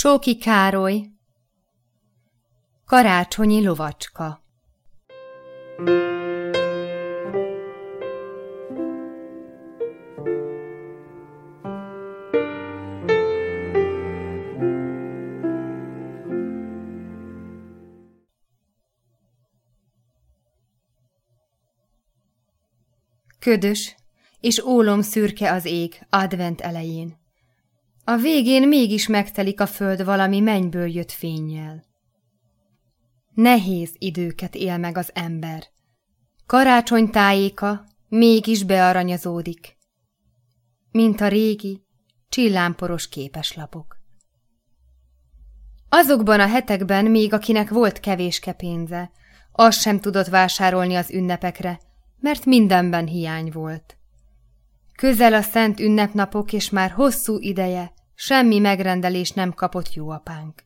Sóki Károly Karácsonyi lovacska Ködös és ólom szürke az ég advent elején. A végén mégis megtelik a föld valami mennyből jött fényjel. Nehéz időket él meg az ember. Karácsony tájéka mégis bearanyazódik, mint a régi, csillámporos képeslapok. Azokban a hetekben még akinek volt kevéske pénze, az sem tudott vásárolni az ünnepekre, mert mindenben hiány volt. Közel a szent ünnepnapok, és már hosszú ideje semmi megrendelés nem kapott jó apánk.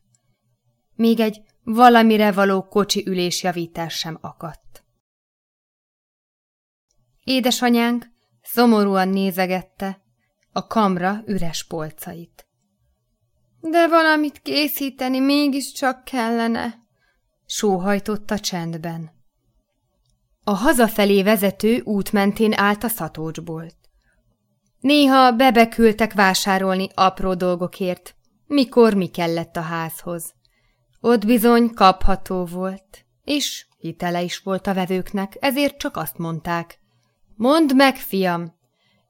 Még egy valamire való kocsi ülésjavítás sem akadt. Édesanyánk szomorúan nézegette a kamra üres polcait. De valamit készíteni mégiscsak kellene, sóhajtotta csendben. A hazafelé vezető út mentén állt a szatócsbolt. Néha bebekültek vásárolni apró dolgokért, mikor mi kellett a házhoz. Ott bizony kapható volt, és hitele is volt a vevőknek, ezért csak azt mondták. Mondd meg, fiam!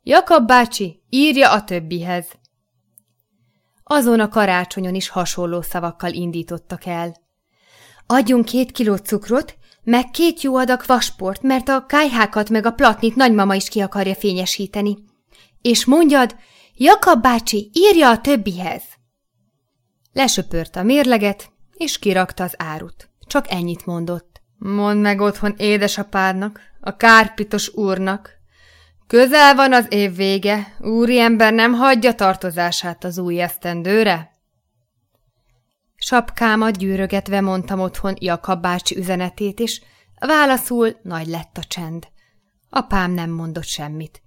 Jakab bácsi, írja a többihez! Azon a karácsonyon is hasonló szavakkal indítottak el. Adjunk két kiló cukrot, meg két jó adag vasport, mert a kájhákat meg a platnit nagymama is ki akarja fényesíteni. És mondjad, Jakab bácsi, írja a többihez! Lesöpört a mérleget, és kirakta az árut. Csak ennyit mondott. Mondd meg otthon édesapádnak, a kárpitos úrnak. Közel van az év vége, úriember nem hagyja tartozását az új esztendőre. Sapkámat gyűrögetve mondtam otthon Jakab bácsi üzenetét, és válaszul nagy lett a csend. Apám nem mondott semmit.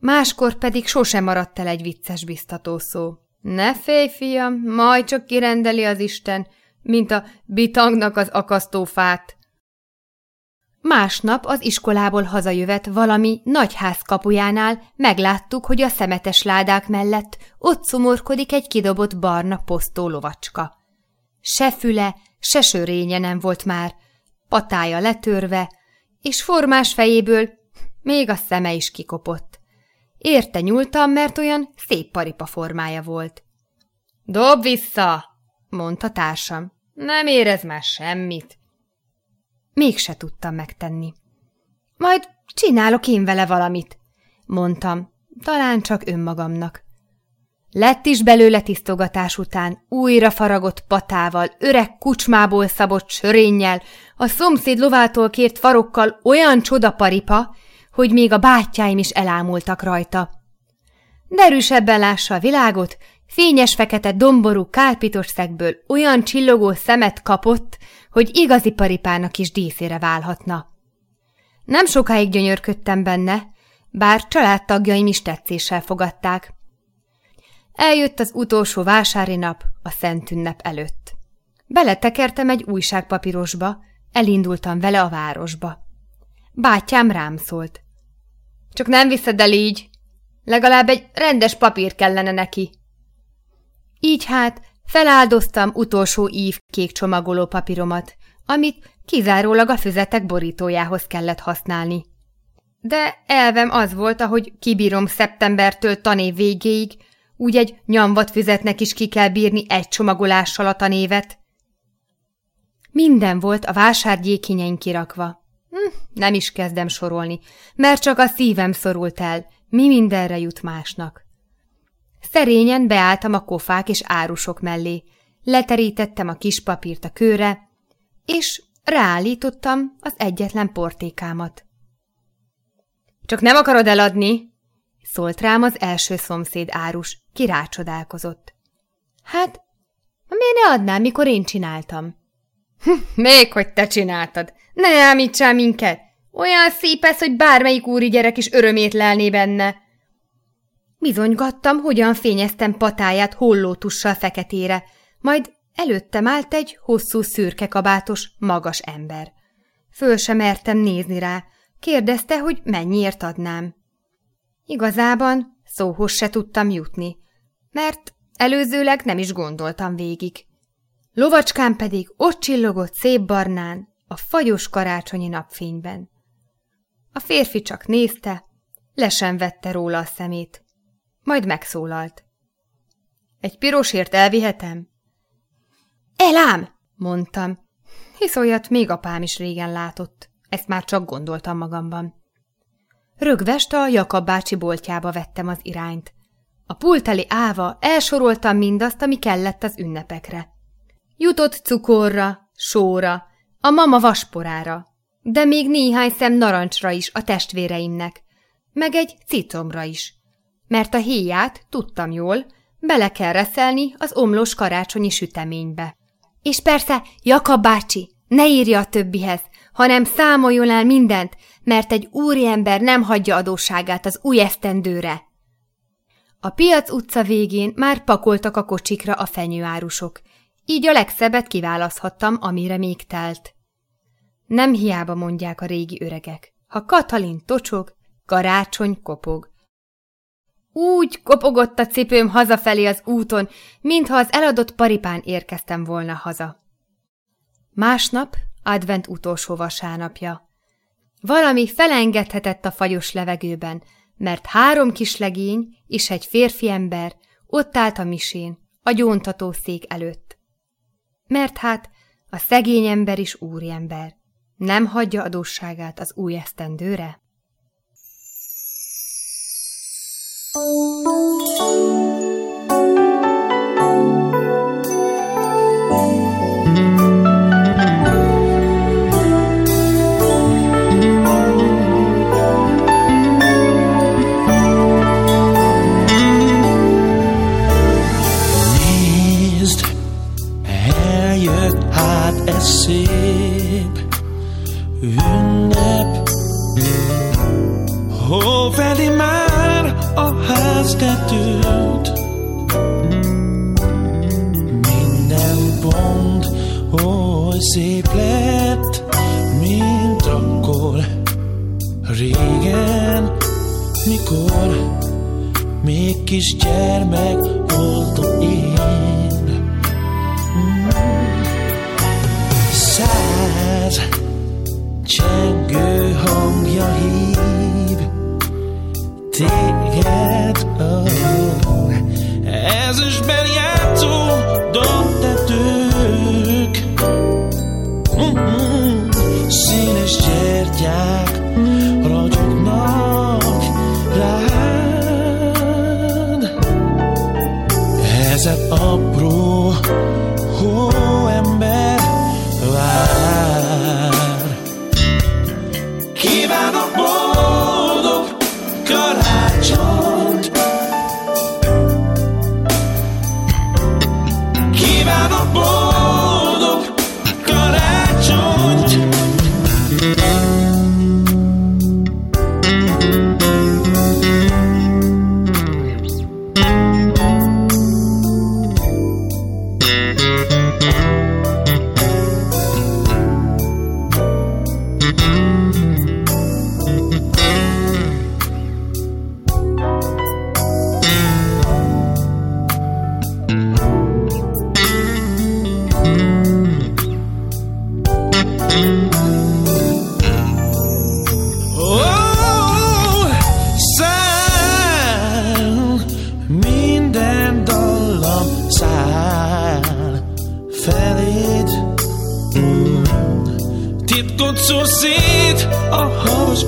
Máskor pedig sosem maradt el egy vicces biztató szó. Ne félj, fiam, majd csak kirendeli az Isten, mint a bitangnak az akasztófát. Másnap az iskolából hazajövet valami nagyház kapujánál megláttuk, hogy a szemetes ládák mellett ott szomorkodik egy kidobott barna posztó lovacska. Se füle, se sörénye nem volt már, patája letörve, és formás fejéből még a szeme is kikopott. Érte nyúltam, mert olyan szép paripa formája volt. – Dob vissza! – mondta társam. – Nem érez már semmit. Mégse tudtam megtenni. – Majd csinálok én vele valamit – mondtam, talán csak önmagamnak. Lett is belőle tisztogatás után, újra faragott patával, öreg kucsmából szabott sörénnyel, a szomszéd lovától kért farokkal olyan csodaparipa, hogy még a bátyáim is elámultak rajta. Derűsebben lássa a világot, fényes fekete domború kárpitos szegből olyan csillogó szemet kapott, hogy igazi paripának is díszére válhatna. Nem sokáig gyönyörködtem benne, bár családtagjaim is tetszéssel fogadták. Eljött az utolsó vásári nap a Szent Ünnep előtt. Beletekertem egy újságpapírosba, elindultam vele a városba. Bátyám rám szólt. Csak nem viszed el így. Legalább egy rendes papír kellene neki. Így hát feláldoztam utolsó ív kék csomagoló papíromat, amit kizárólag a füzetek borítójához kellett használni. De elvem az volt, ahogy kibírom szeptembertől tanév végéig, úgy egy nyomvat füzetnek is ki kell bírni egy csomagolással a tanévet. Minden volt a vásárgyékinyein kirakva. Nem is kezdem sorolni, mert csak a szívem szorult el, mi mindenre jut másnak. Szerényen beálltam a kofák és árusok mellé, leterítettem a kis papírt a kőre, és ráállítottam az egyetlen portékámat. Csak nem akarod eladni? szólt rám az első szomszéd árus, ki rácsodálkozott. Hát, miért ne adnám, mikor én csináltam? Még hogy te csináltad, ne ámítsál minket! Olyan szép ez, hogy bármelyik úri gyerek is örömét lelné benne. Bizonygattam, hogyan fényeztem patáját hollótussal feketére, majd előttem állt egy hosszú szürke kabátos, magas ember. Föl sem mertem nézni rá, kérdezte, hogy mennyiért adnám. Igazában szóhoz se tudtam jutni, mert előzőleg nem is gondoltam végig. Lovacskám pedig ott csillogott szép barnán, a fagyos karácsonyi napfényben. A férfi csak nézte, le sem vette róla a szemét. Majd megszólalt. Egy pirosért elvihetem? Elám, mondtam, hisz olyat még apám is régen látott. Ezt már csak gondoltam magamban. Rögvest a Jakab bácsi boltjába vettem az irányt. A pulteli áva elsoroltam mindazt, ami kellett az ünnepekre. Jutott cukorra, sóra, a mama vasporára, de még néhány szem narancsra is a testvéreimnek, meg egy citromra is, mert a héját, tudtam jól, bele kell reszelni az omlós karácsonyi süteménybe. És persze, Jakab bácsi, ne írja a többihez, hanem számoljon el mindent, mert egy úriember nem hagyja adósságát az új esztendőre. A piac utca végén már pakoltak a kocsikra a fenyőárusok, így a legszebbet kiválaszthattam, amire még telt. Nem hiába mondják a régi öregek. Ha Katalin tocsog, karácsony kopog. Úgy kopogott a cipőm hazafelé az úton, mintha az eladott paripán érkeztem volna haza. Másnap advent utolsó vasárnapja. Valami felengedhetett a fagyos levegőben, mert három kis legény és egy férfi ember ott állt a misén, a gyóntató szék előtt. Mert hát a szegény ember is úriember, nem hagyja adósságát az új esztendőre? Thank szép lett Mint akkor Régen Mikor Még kis gyermek voltam én. Száz Csengő hangja hív Téged Ezüstben játszó dobtetők gyertyák ragyognak rád. Ezek apró hóember vár